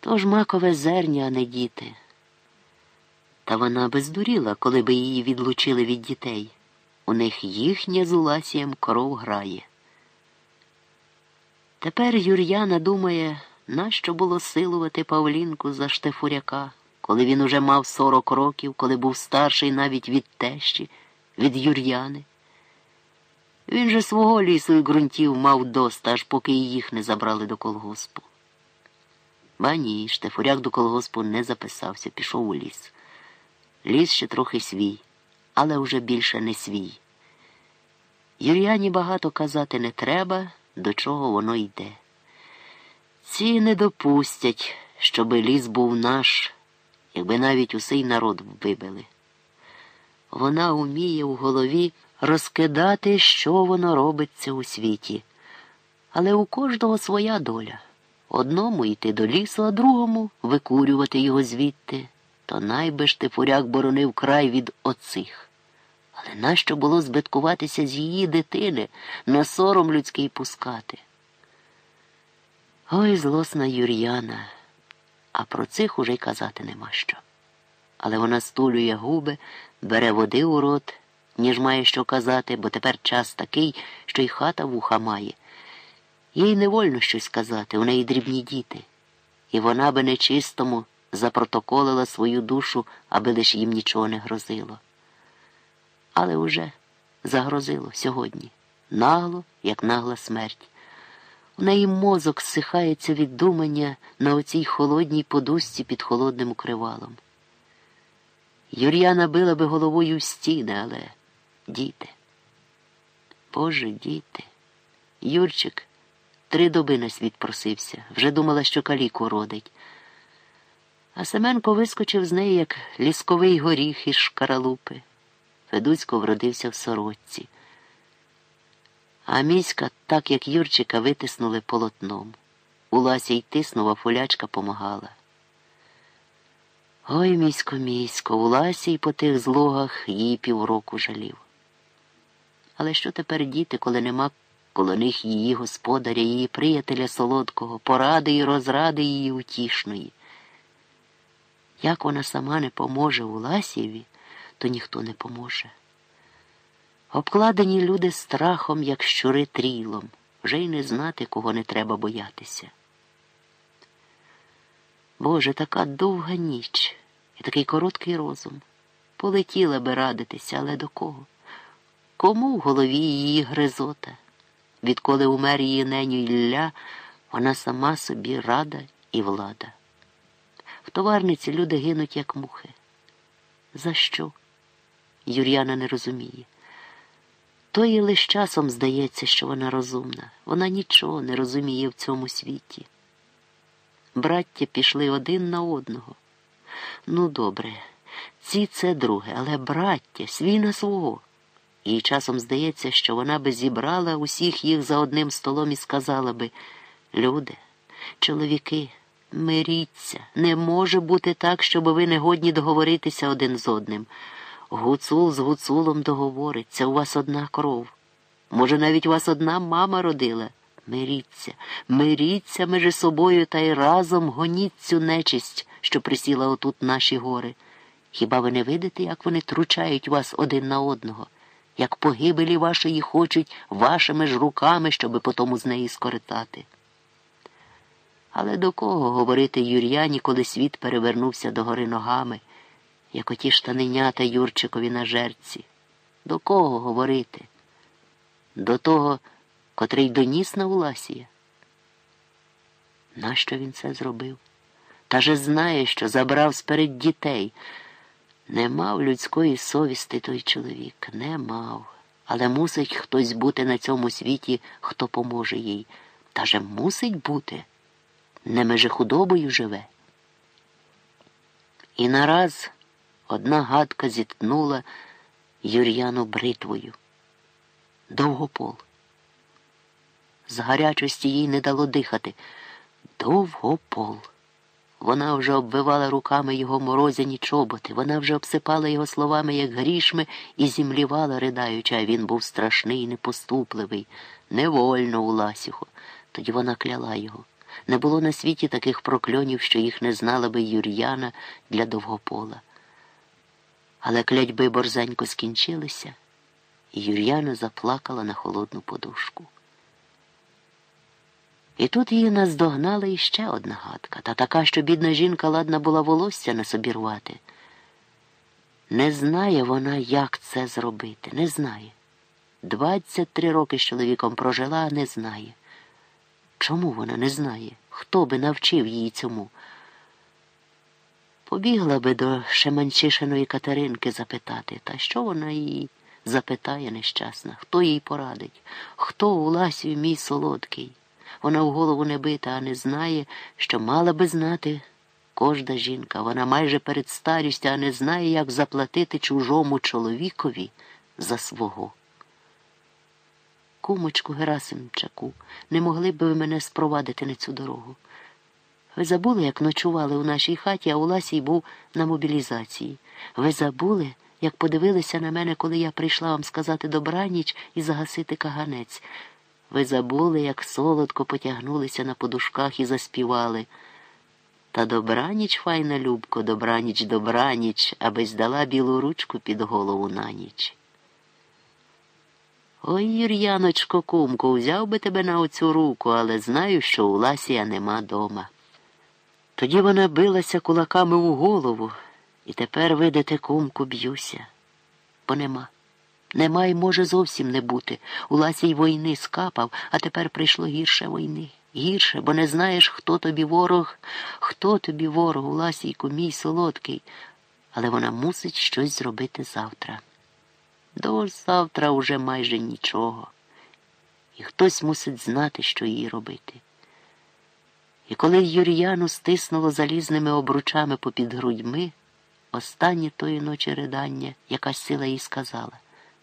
То ж макове зерня, а не діти. Та вона бездуріла, коли би її відлучили від дітей. У них їхнє з Уласієм кров грає. Тепер Юр'яна думає, нащо було силувати Павлінку за Штефуряка, коли він уже мав сорок років, коли був старший навіть від тещі, від Юр'яни. Він же свого лісу і ґрунтів мав доста, аж поки їх не забрали до колгоспу. Ба ні, Штефуряк до колгоспу не записався, пішов у ліс. Ліс ще трохи свій, але вже більше не свій. Юр'яні багато казати не треба, до чого воно йде. Ці не допустять, щоби ліс був наш, якби навіть усей народ вибили. Вона уміє в голові розкидати, що воно робиться у світі. Але у кожного своя доля. Одному йти до лісу, а другому викурювати його звідти, то найби ж Тифуряк боронив край від оцих. Але нащо було збиткуватися з її дитини, на сором людський пускати? Ой, злосна Юр'яна, а про цих уже й казати нема що. Але вона стулює губи, бере води у рот, ніж має що казати, бо тепер час такий, що й хата вуха має. Їй не вольно щось сказати, у неї дрібні діти. І вона би нечистому запротоколила свою душу, аби лиш їм нічого не грозило. Але уже загрозило сьогодні, нагло, як нагла смерть. У неї мозок зсихається від думання на оцій холодній подушці під холодним укривалом. Юр'яна била би головою в стіни, але діти. Боже, діти. Юрчик три доби на світ просився, вже думала, що каліку родить. А Семенко вискочив з неї, як лісковий горіх із шкаралупи. Федуцько вродився в сорочці. А міська, так як Юрчика, витиснули полотном. Улася й тиснула, фулячка помагала. Ой, місько, місько, Улася й по тих злогах її півроку жалів. Але що тепер діти, коли нема коло них її господаря, її приятеля солодкого, поради і розради її утішної? Як вона сама не поможе Уласєві, то ніхто не поможе. Обкладені люди страхом, як щури трілом, вже й не знати, кого не треба боятися. Боже, така довга ніч і такий короткий розум. Полетіла би радитися, але до кого? Кому в голові її гризота? Відколи умер її неню Ілля, вона сама собі рада і влада. В товарниці люди гинуть, як мухи. За що? Юр'яна не розуміє. То їй лише часом здається, що вона розумна. Вона нічого не розуміє в цьому світі. Браття пішли один на одного. Ну, добре, ці це друге, але браття, свій на свого. Їй часом здається, що вона би зібрала усіх їх за одним столом і сказала би люди, чоловіки, миріться, не може бути так, щоб ви не годні договоритися один з одним. Гуцул з гуцулом договориться, у вас одна кров. Може, навіть у вас одна мама родила. Миріться, миріться між собою та й разом гоніть цю нечисть, що присіла отут наші гори. Хіба ви не видите, як вони тручають вас один на одного, як погибелі вашої хочуть вашими ж руками, щоби потому з неї скоритати? Але до кого говорити Юр'яні, коли світ перевернувся догори ногами? як оті штаненята Юрчикові на жерці. До кого говорити? До того, котрий доніс на Уласія. Нащо він це зробив? Та же знає, що забрав сперед дітей. Не мав людської совісти той чоловік, не мав. Але мусить хтось бути на цьому світі, хто поможе їй. Та же мусить бути. Не меже худобою живе. І нараз Одна гадка зіткнула Юр'яну бритвою. Довгопол. З гарячості їй не дало дихати. Довгопол. Вона вже обвивала руками його морозяні чоботи, вона вже обсипала його словами, як грішми, і зімлівала, ридаючи, а він був страшний непоступливий. Невольно у Ласіху. Тоді вона кляла його. Не було на світі таких прокльонів, що їх не знала би Юр'яна для довгопола. Але клятьби борзенько скінчилися, і Юр'яна заплакала на холодну подушку. І тут її наздогнала іще одна гадка, та така, що бідна жінка ладна була волосся на собі рвати. Не знає вона, як це зробити, не знає. Двадцять три роки з чоловіком прожила, а не знає. Чому вона не знає? Хто би навчив її цьому? Побігла би до Шеманчишиної Катеринки запитати, та що вона її запитає нещасна, хто їй порадить, хто у Ласію мій солодкий. Вона в голову не бита, а не знає, що мала би знати кожна жінка. Вона майже перед старістю, а не знає, як заплатити чужому чоловікові за свого. Кумочку Герасимчаку, не могли б ви мене спровадити на цю дорогу. Ви забули, як ночували у нашій хаті, а Уласій був на мобілізації. Ви забули, як подивилися на мене, коли я прийшла вам сказати добраніч і загасити каганець. Ви забули, як солодко потягнулися на подушках і заспівали. Та добраніч, файна любко, добраніч, добраніч, аби здала білу ручку під голову на ніч. Ой, Юр'яночко, кумко, взяв би тебе на оцю руку, але знаю, що у Ласія нема дома. Тоді вона билася кулаками у голову, і тепер, видите, кумку, б'юся, бо нема. Нема й може зовсім не бути. У Ласій війни скапав, а тепер прийшло гірше війни. Гірше, бо не знаєш, хто тобі ворог, хто тобі ворог, у Ласійку, мій солодкий. Але вона мусить щось зробити завтра. До завтра уже майже нічого. І хтось мусить знати, що їй робити. І коли Юр'яну стиснуло залізними обручами попід грудьми, останнє тої ночі ридання якась сила їй сказала